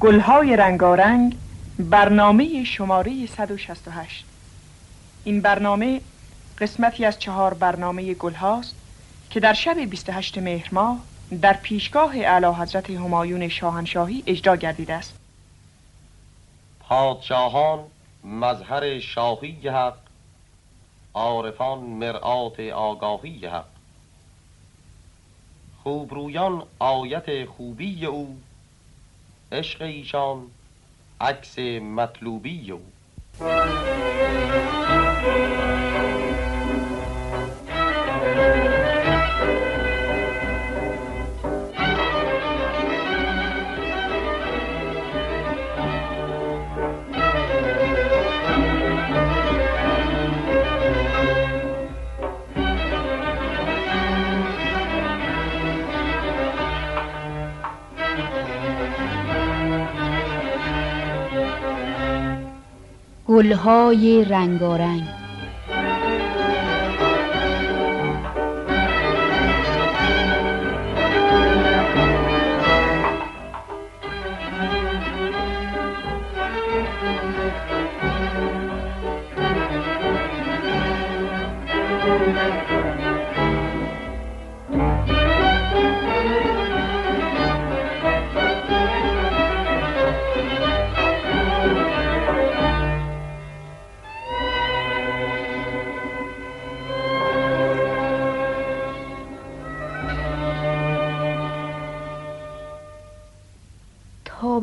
گلهای رنگارنگ برنامه شماره 168 این برنامه قسمتی از چهار برنامه گل هاست که در شب 28 مهر ماه در پیشگاه اعلی حضرت همایون شاهنشاهی اجرا گردیده است. پادشاهان مظهر شاهی حق عارفان مرآت آگاهی حق. خوبرویان آیت خوبی او عشق ایشان عکس مطلوبی او گلهای رنگارنگ.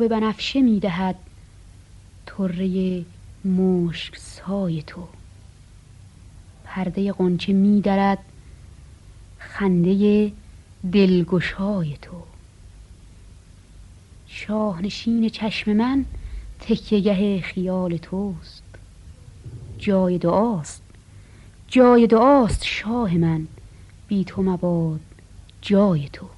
به بنفشه می دهد. طره مشک سای تو. پرده قنچه می درد. خنده دلگشای تو. شاهنشین چشم من تکیهگه خیال توست. جای دعاست. جای دعاست شاه من. بی تو مباد جای تو.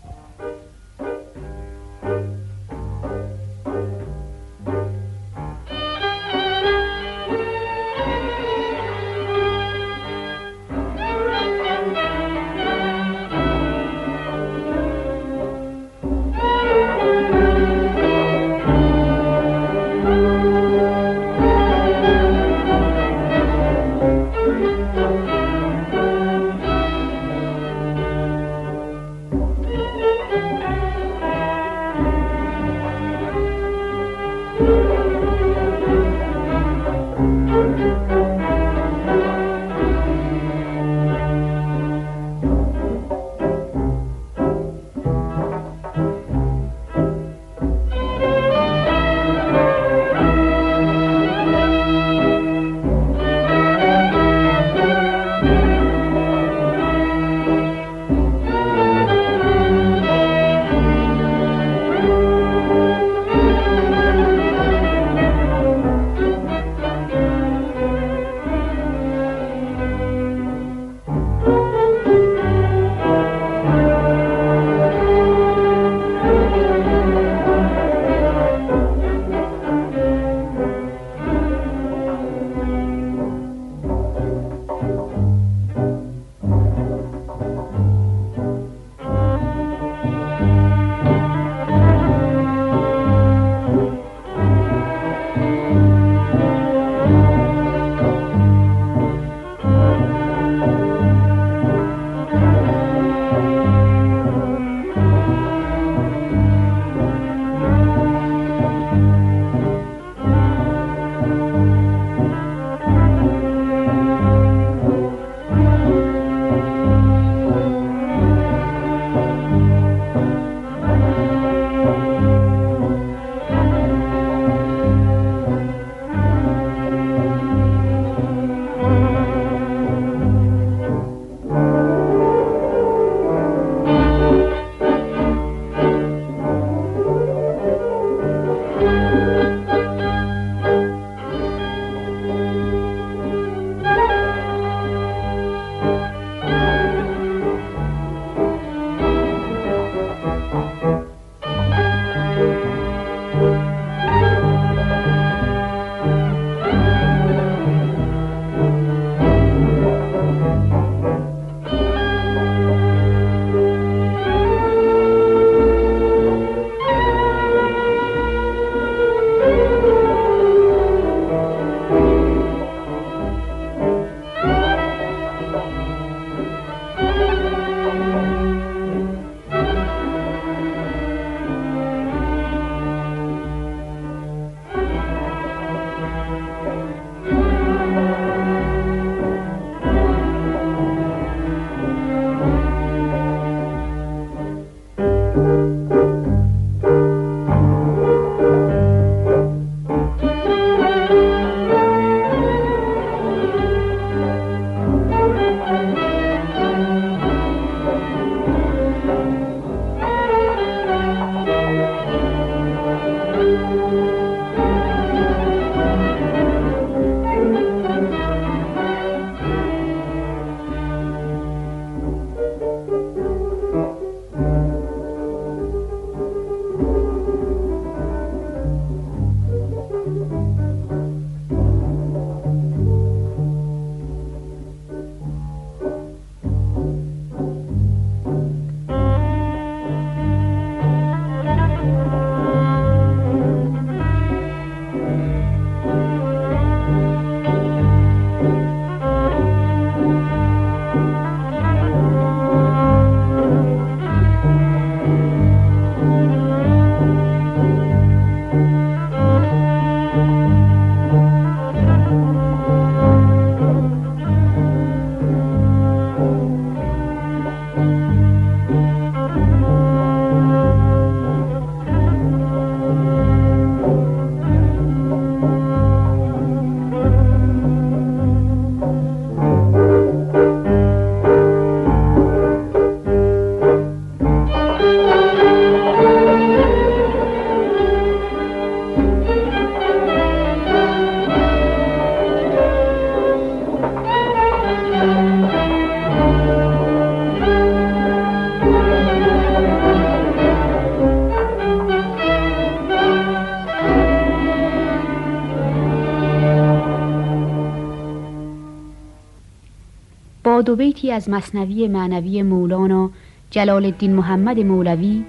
بیتی از مصنوی معنوی مولانا جلال الدین محمد مولوی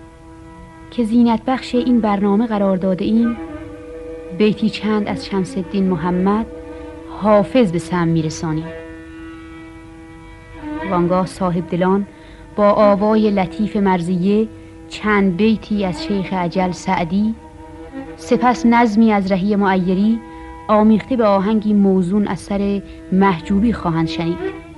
که زینت بخش این برنامه قرار داده ایم بیتی چند از شمس الدین محمد حافظ به سم میرسانیم. وانگاه صاحب دلان با آوای لطیف مرزیه چند بیتی از شیخ عجل سعدی سپس نظمی از رهی معیری آمیخته به آهنگی موزون از سر محجوبی خواهند شنید.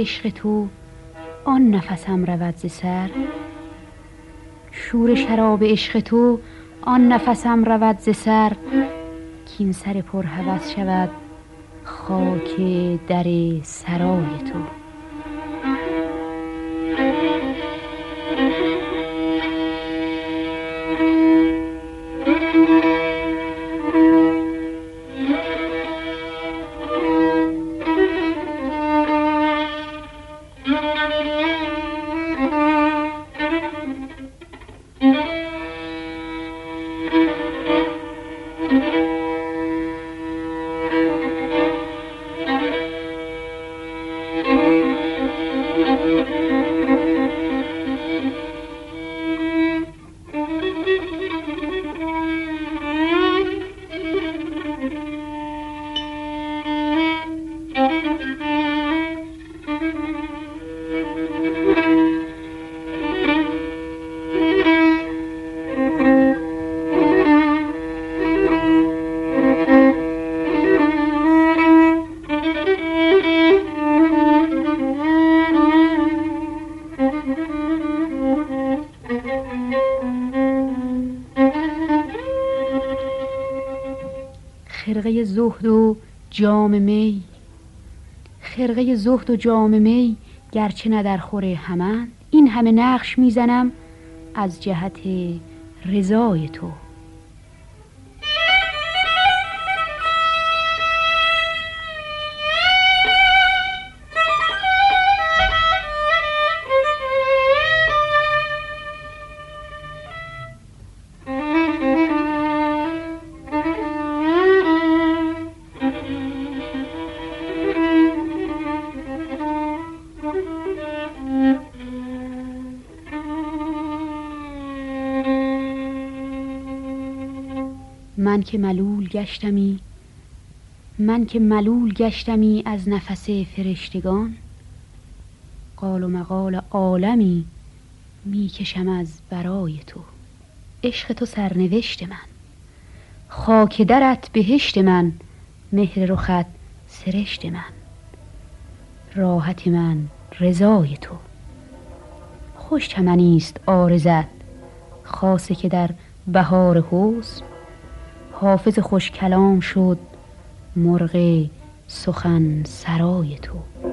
عشق تو آن نفسم رود ز سر. شور شراب عشق تو آن نفسم رود ز سر. کین سر پر هوس شود خاک در سرای تو. زهد و جام می. خرقه زهد و جام می گرچه نه در خور همن این همه نقش می‌زنم از جهت رضای تو. من که ملول گشتمی من که ملول گشتمی از نفس فرشتگان. قال و مقال عالمی می‌کشم از برای تو. عشق تو سرنوشت من خاک درت بهشت من مهر رخت سرشت من. راحت من رضای تو. خوش چمنیست آرزت خاصه که در بهار حسن حافظ خوش کلام شد مرغ سخن سرای تو.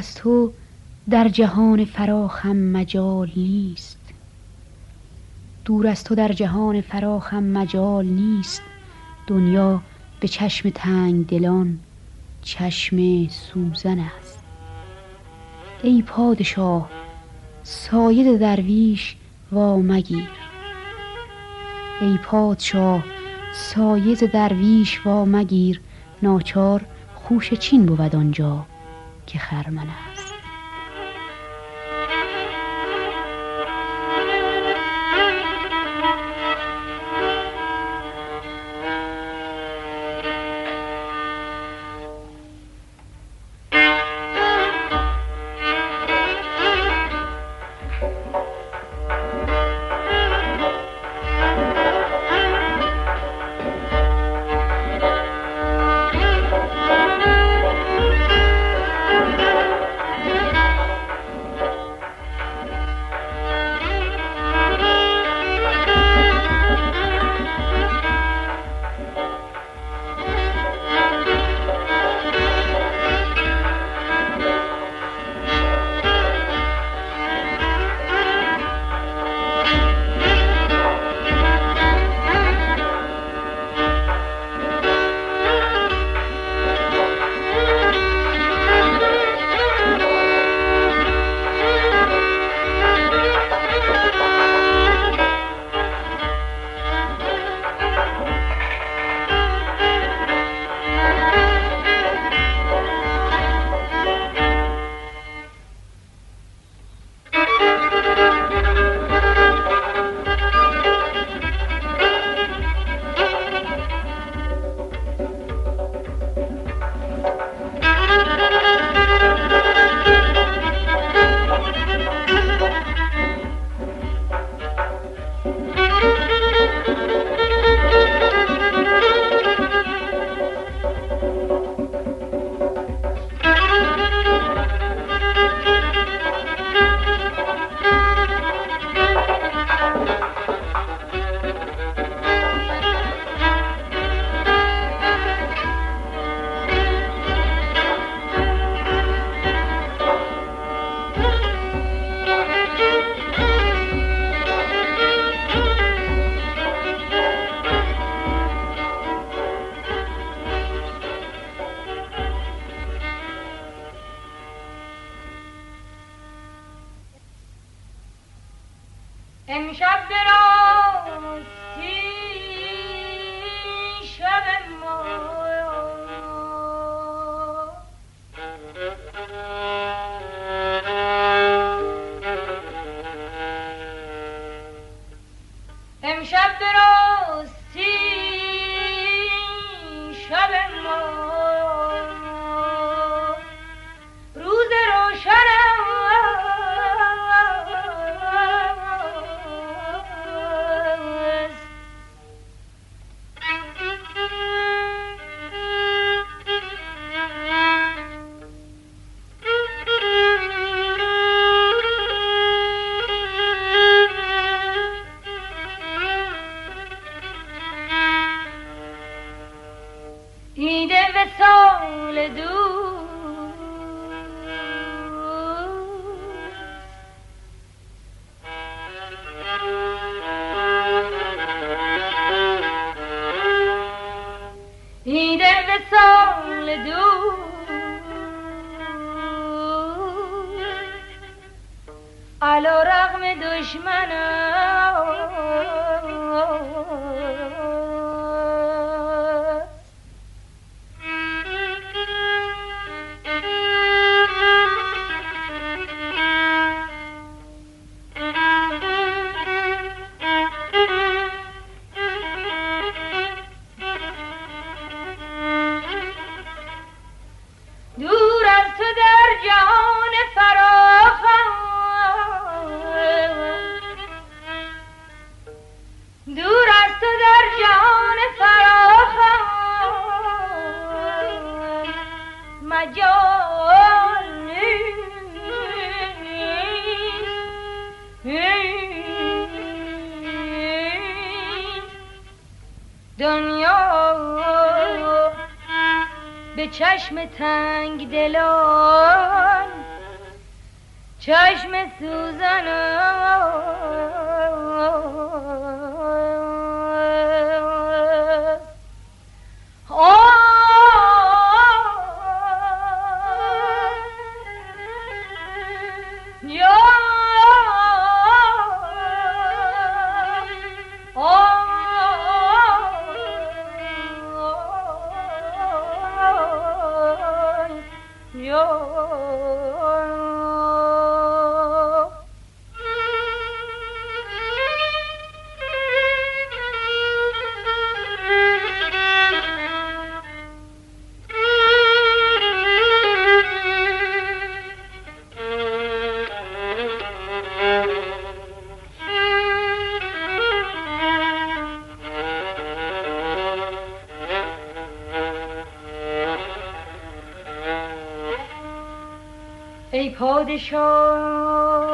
از تو در جهان فراخم مجال نیست. دور از تو در جهان فراخم مجال نیست. دنیا به چشم تنگ دلان چشم سوزن است. ای پادشاه ساید درویش وا مگیر. ای پادشاه ساید درویش وا مگیر. ناچار خوش چین بود آنجا. که خرمن امشب دراستی به سال دور ایده به علا رغم دشمنم دنیا به چشم تنگ دلان چشم سوزن پادشاه.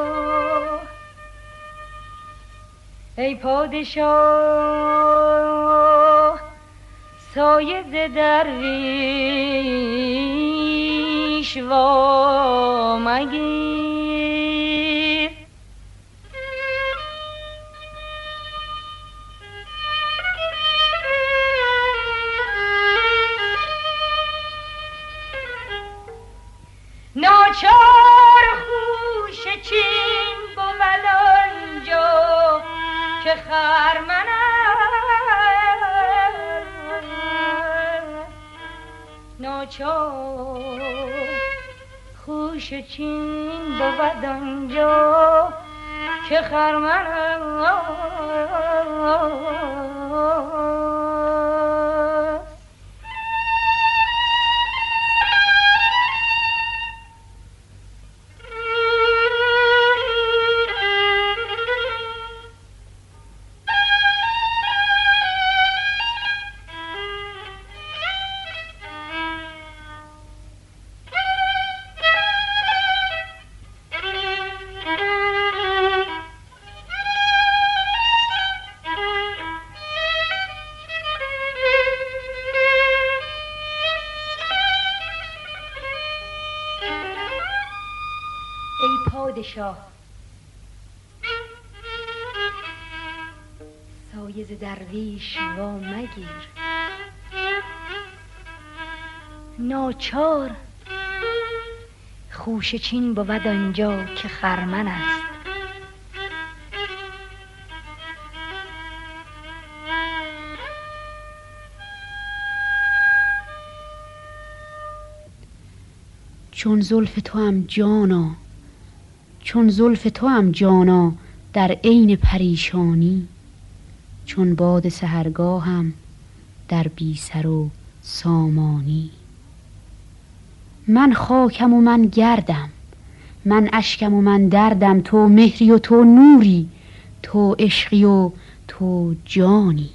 ای پادشاه سایه ز درویش وا مگیر خوش چین بود آنجا که خرمن شاه. سایز درویش وا مگیر. ناچار. خوش چین بود آنجا که خرمن است. چون زلف تو هم جانا چون زلف تو هم جانا در عین پریشانی چون باد سهرگاهم در بی سر و سامانی. من خاکم و من گردم من اشکم و من دردم تو مهری و تو نوری تو عشقی و تو جانی.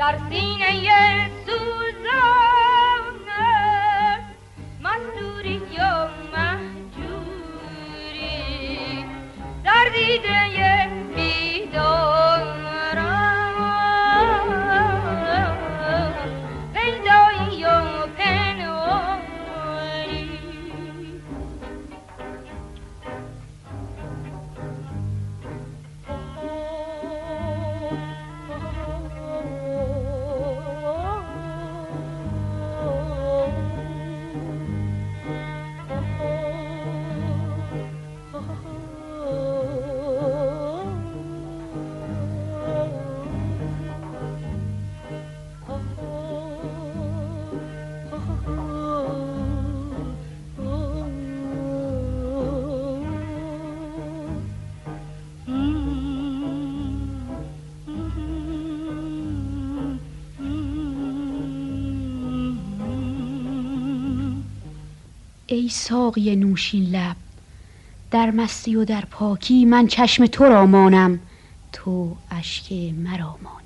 dar vine el sus. ای ساقی نوشین لب در مستی و در پاکی من چشم تو را مانم. تو اشک مرا مانی.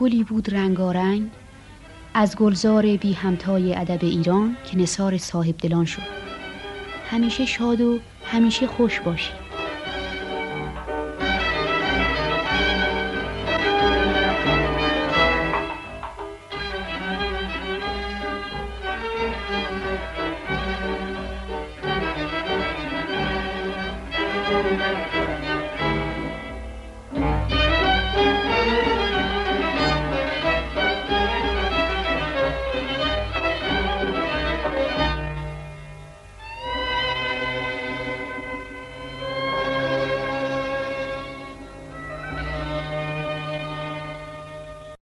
گلی بود رنگارنگ از گلزار بی همتای ادب ایران که نصار صاحب دلان شد. همیشه شاد و همیشه خوش باشید.